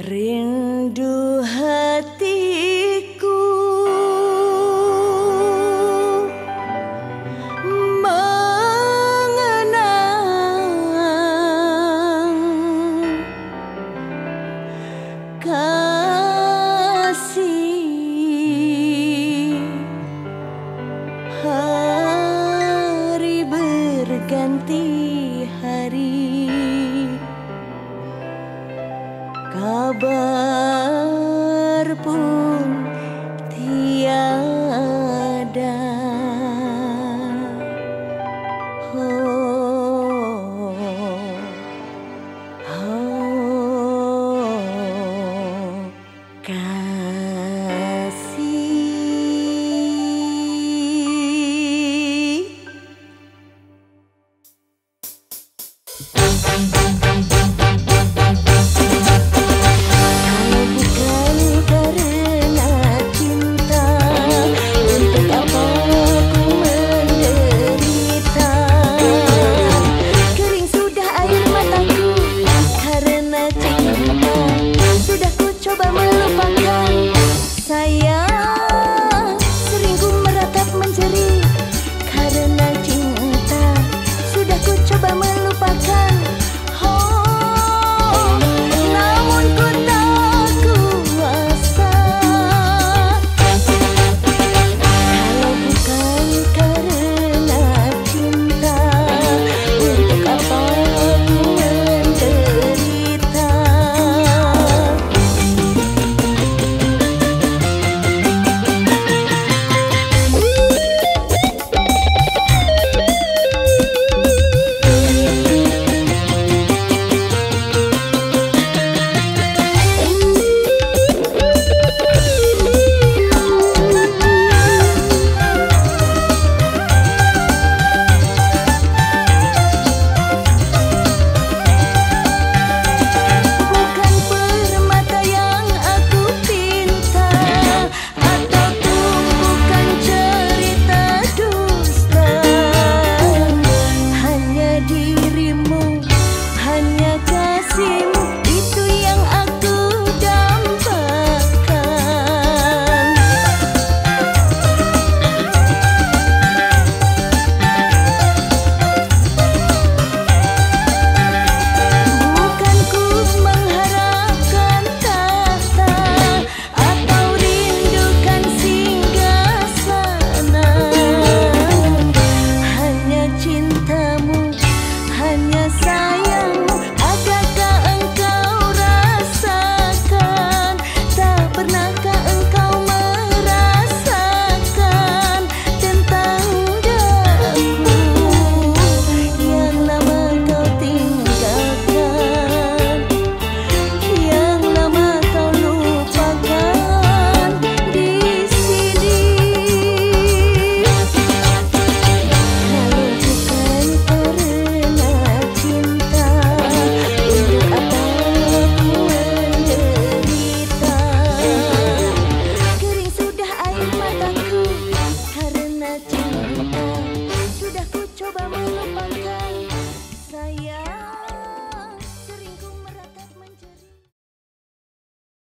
Rindu hatiku mengenang kasih hari berganti hari. kabar pun tiada. Oh, oh, kasih.